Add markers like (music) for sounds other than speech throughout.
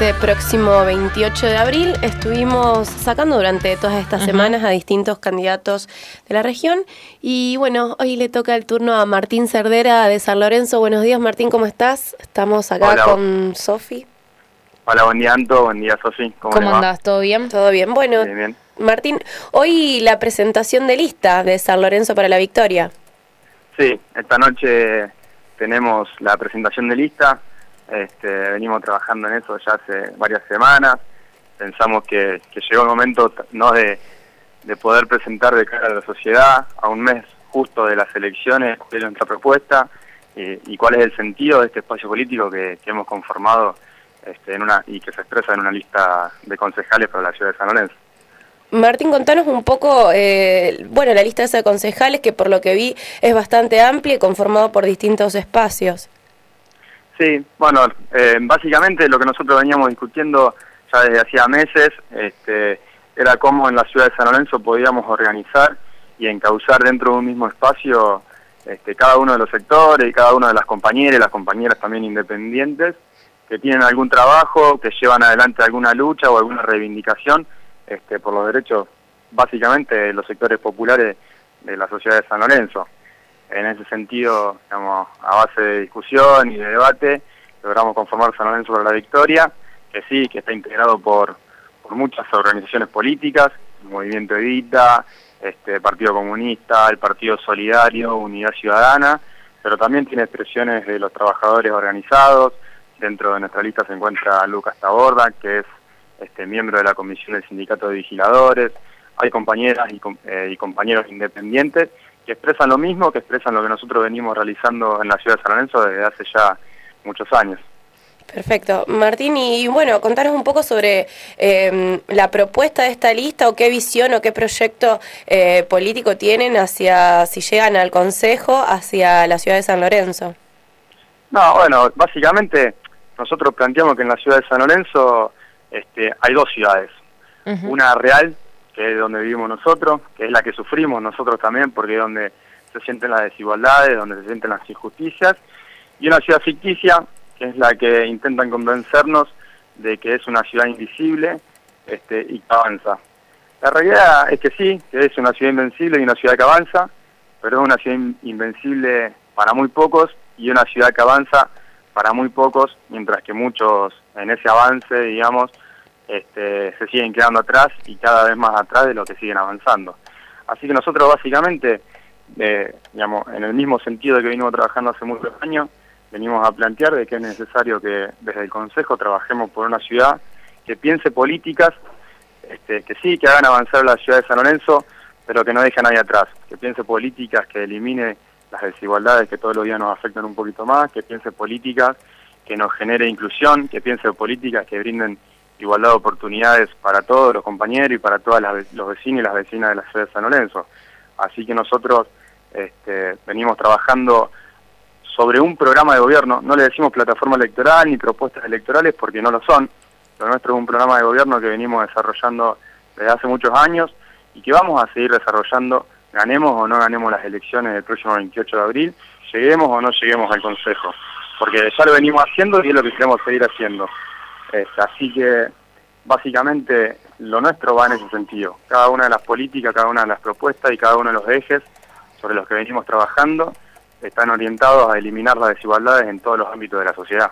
este próximo 28 de abril. Estuvimos sacando durante todas estas semanas a distintos candidatos de la región y bueno, hoy le toca el turno a Martín Cerdera de San Lorenzo. Buenos días Martín, ¿cómo estás? Estamos acá con Sofi. Hola, buen día Anto, buen día Sofi. ¿Cómo, ¿Cómo andás? ¿Todo bien? Todo bien. Bueno, Martín, hoy la presentación de lista de San Lorenzo para la victoria. Sí, esta noche tenemos la presentación de lista este, venimos trabajando en eso ya hace varias semanas. Pensamos que, llegó el momento no de, poder presentar de cara a la sociedad a un mes justo de las elecciones cuál es nuestra propuesta y, cuál es el sentido de este espacio político que, hemos conformado este, en una y que se expresa en una lista de concejales para la ciudad de San Lorenzo. Martín, contanos un poco, eh, bueno, la lista de concejales que por lo que vi es bastante amplia y conformado por distintos espacios. Sí, bueno, eh, básicamente lo que nosotros veníamos discutiendo ya desde hacía meses este, era cómo en la ciudad de San Lorenzo podíamos organizar y encauzar dentro de un mismo espacio este, cada uno de los sectores y cada una de las compañeras y las compañeras también independientes que tienen algún trabajo, que llevan adelante alguna lucha o alguna reivindicación este, por los derechos, básicamente, de los sectores populares de la sociedad de San Lorenzo en ese sentido, digamos, a base de discusión y de debate, logramos conformar San Lorenzo para la Victoria, que sí, que está integrado por, por muchas organizaciones políticas, el Movimiento Evita, este, Partido Comunista, el Partido Solidario, Unidad Ciudadana, pero también tiene expresiones de los trabajadores organizados. Dentro de nuestra lista se encuentra Lucas Taborda, que es este, miembro de la Comisión del Sindicato de Vigiladores. Hay compañeras y, eh, y compañeros independientes que expresan lo mismo, que expresan lo que nosotros venimos realizando en la ciudad de San Lorenzo desde hace ya muchos años. Perfecto. Martín, y bueno, contanos un poco sobre em, la propuesta de esta lista o qué visión o qué proyecto eh, político tienen hacia, si llegan al Consejo, hacia la ciudad de San Lorenzo. No, bueno, básicamente nosotros planteamos que en la ciudad de San Lorenzo este, hay dos ciudades. Una real, que es donde vivimos nosotros, que es la que sufrimos nosotros también, porque es donde se sienten las desigualdades, donde se sienten las injusticias, y una ciudad ficticia, que es la que intentan convencernos de que es una ciudad invisible este, y que avanza. La realidad es que sí, que es una ciudad invencible y una ciudad que avanza, pero es una ciudad invencible para muy pocos y una ciudad que avanza para muy pocos, mientras que muchos en ese avance, digamos, este, se siguen quedando atrás y cada vez más atrás de lo que siguen avanzando. Así que nosotros básicamente, eh, digamos, en el mismo sentido que venimos trabajando hace muchos años, venimos a plantear de que es necesario que desde el Consejo trabajemos por una ciudad que piense políticas, este, que sí, que hagan avanzar la ciudad de San Lorenzo, pero que no deje a nadie atrás, que piense políticas que elimine las desigualdades que todos los días nos afectan un poquito más, que piense políticas que nos genere inclusión, que piense políticas que brinden igualdad de oportunidades para todos los compañeros y para todos los vecinos y las vecinas de la ciudad de San Lorenzo. Así que nosotros este, venimos trabajando sobre un programa de gobierno, no le decimos plataforma electoral ni propuestas electorales porque no lo son, lo nuestro es un programa de gobierno que venimos desarrollando desde hace muchos años y que vamos a seguir desarrollando, ganemos o no ganemos las elecciones del próximo 28 de abril, lleguemos o no lleguemos al Consejo, porque ya lo venimos haciendo y es lo que queremos seguir haciendo así que básicamente lo nuestro va en ese sentido. Cada una de las políticas, cada una de las propuestas y cada uno de los ejes sobre los que venimos trabajando están orientados a eliminar las desigualdades en todos los ámbitos de la sociedad.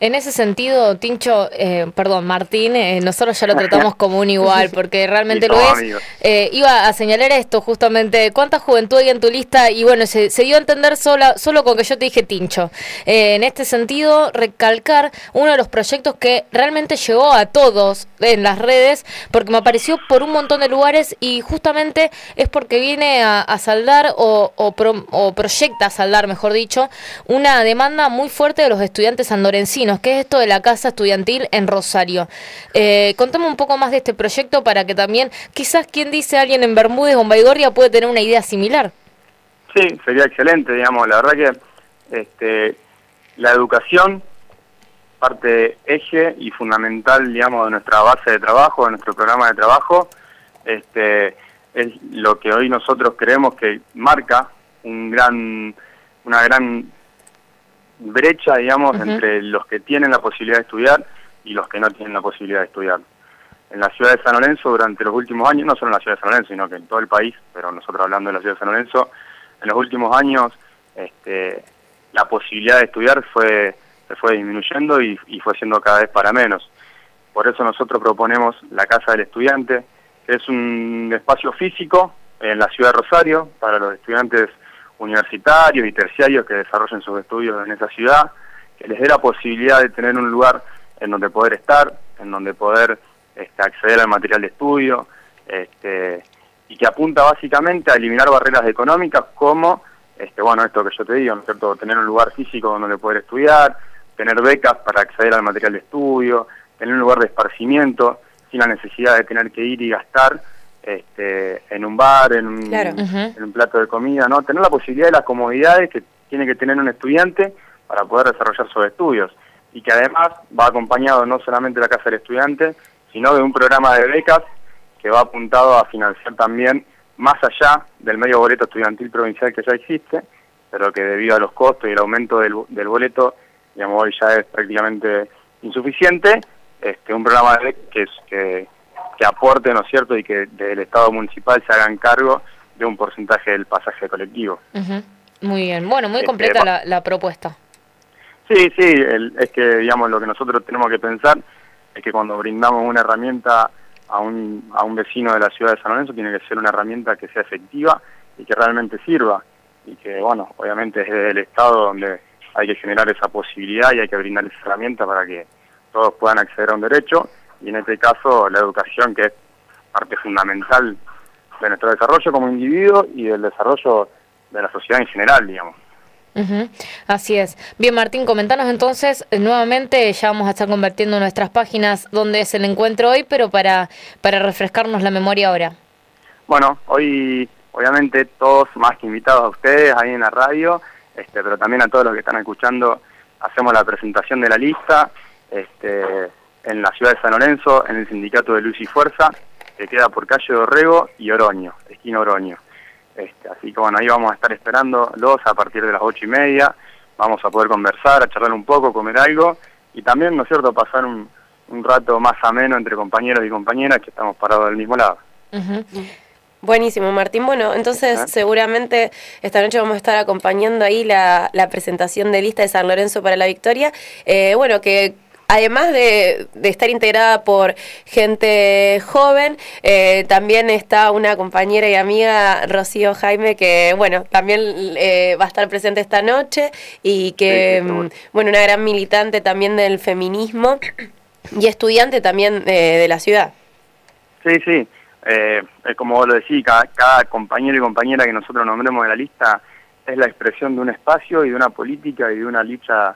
En ese sentido, Tincho, eh, perdón, Martín, eh, nosotros ya lo tratamos como un igual, (laughs) porque realmente lo es. Eh, iba a señalar esto justamente, ¿cuánta juventud hay en tu lista? Y bueno, se, dio a entender sola, solo con que yo te dije Tincho. en este sentido, recalcar uno de los proyectos que realmente llegó a todos en las redes, porque me apareció por un montón de lugares y justamente es porque viene a, saldar o, o proyecta saldar, mejor dicho, una demanda muy fuerte de los estudiantes sandorencinos, que es esto de la casa estudiantil en Rosario. Eh, contame un poco más de este proyecto para que también, quizás quien dice alguien en Bermúdez o en Baigorria puede tener una idea similar. Sí, sería excelente, digamos, la verdad que este, la educación parte eje y fundamental, digamos, de nuestra base de trabajo, de nuestro programa de trabajo, este, es lo que hoy nosotros creemos que marca un gran, una gran brecha, digamos, entre los que tienen la posibilidad de estudiar y los que no tienen la posibilidad de estudiar. En la ciudad de San Lorenzo durante los últimos años, no solo en la ciudad de San Lorenzo, sino que en todo el país, pero nosotros hablando de la ciudad de San Lorenzo, en los últimos años este, la posibilidad de estudiar fue se fue disminuyendo y, y fue siendo cada vez para menos. Por eso nosotros proponemos la Casa del Estudiante, que es un espacio físico en la ciudad de Rosario para los estudiantes universitarios y terciarios que desarrollen sus estudios en esa ciudad, que les dé la posibilidad de tener un lugar en donde poder estar, en donde poder este, acceder al material de estudio, este, y que apunta básicamente a eliminar barreras económicas como, este, bueno, esto que yo te digo, ¿no es cierto?, tener un lugar físico donde poder estudiar, tener becas para acceder al material de estudio, tener un lugar de esparcimiento sin la necesidad de tener que ir y gastar este, en un bar, en un, en un plato de comida, ¿no? Tener la posibilidad de las comodidades que tiene que tener un estudiante para poder desarrollar sus estudios. Y que además va acompañado no solamente de la Casa del Estudiante, sino de un programa de becas que va apuntado a financiar también más allá del medio boleto estudiantil provincial que ya existe, pero que debido a los costos y el aumento del, del boleto, digamos, hoy ya es prácticamente insuficiente, este, un programa de que, que, que aporte, ¿no es cierto?, y que del Estado municipal se hagan cargo de un porcentaje del pasaje colectivo. Muy bien, bueno, muy este, completa la, propuesta. Sí, sí, es que, digamos, lo que nosotros tenemos que pensar es que cuando brindamos una herramienta a un, a un vecino de la ciudad de San Lorenzo, tiene que ser una herramienta que sea efectiva y que realmente sirva. Y que, bueno, obviamente es desde el Estado donde hay que generar esa posibilidad y hay que brindar esa herramienta para que todos puedan acceder a un derecho y en este caso la educación que es parte fundamental de nuestro desarrollo como individuo y del desarrollo de la sociedad en general, digamos. Así es. Bien, Martín, comentanos entonces eh, nuevamente, ya vamos a estar convirtiendo nuestras páginas donde es el encuentro hoy, pero para, para refrescarnos la memoria ahora. Bueno, hoy obviamente todos más que invitados a ustedes ahí en la radio, este, pero también a todos los que están escuchando, hacemos la presentación de la lista, este, en la ciudad de San Lorenzo, en el sindicato de Luz y Fuerza, que queda por calle de Orrego y Oroño, esquina Oroño. Este, así que bueno, ahí vamos a estar esperándolos a partir de las ocho y media, vamos a poder conversar, a charlar un poco, comer algo y también, ¿no es cierto?, pasar un, rato más ameno entre compañeros y compañeras que estamos parados del mismo lado. Buenísimo, Martín. Bueno, entonces seguramente esta noche vamos a estar acompañando ahí la, la presentación de lista de San Lorenzo para la victoria. Eh, bueno, que además de, estar integrada por gente joven, eh, también está una compañera y amiga, Rocío Jaime, que bueno, también eh, va a estar presente esta noche y que, mm, bueno, una gran militante también del feminismo y estudiante también de la ciudad. Sí, sí eh, como vos lo decís, cada, compañero y compañera que nosotros nombremos de la lista es la expresión de un espacio y de una política y de una lucha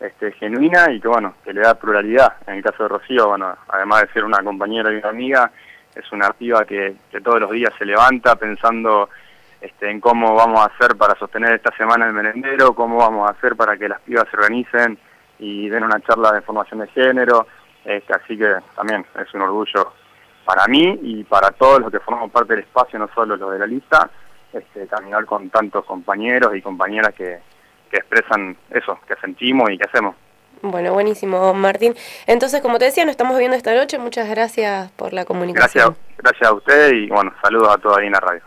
este, genuina y que bueno, que le da pluralidad. En el caso de Rocío, bueno, además de ser una compañera y una amiga, es una activa que, todos los días se levanta pensando este, en cómo vamos a hacer para sostener esta semana el merendero, cómo vamos a hacer para que las pibas se organicen y den una charla de formación de género. Este, así que también es un orgullo para mí y para todos los que formamos parte del espacio, no solo los de la lista, este, caminar con tantos compañeros y compañeras que, que expresan eso, que sentimos y que hacemos. Bueno, buenísimo, Martín. Entonces, como te decía, nos estamos viendo esta noche. Muchas gracias por la comunicación. Gracias, gracias a usted y bueno, saludos a todos ahí en la radio.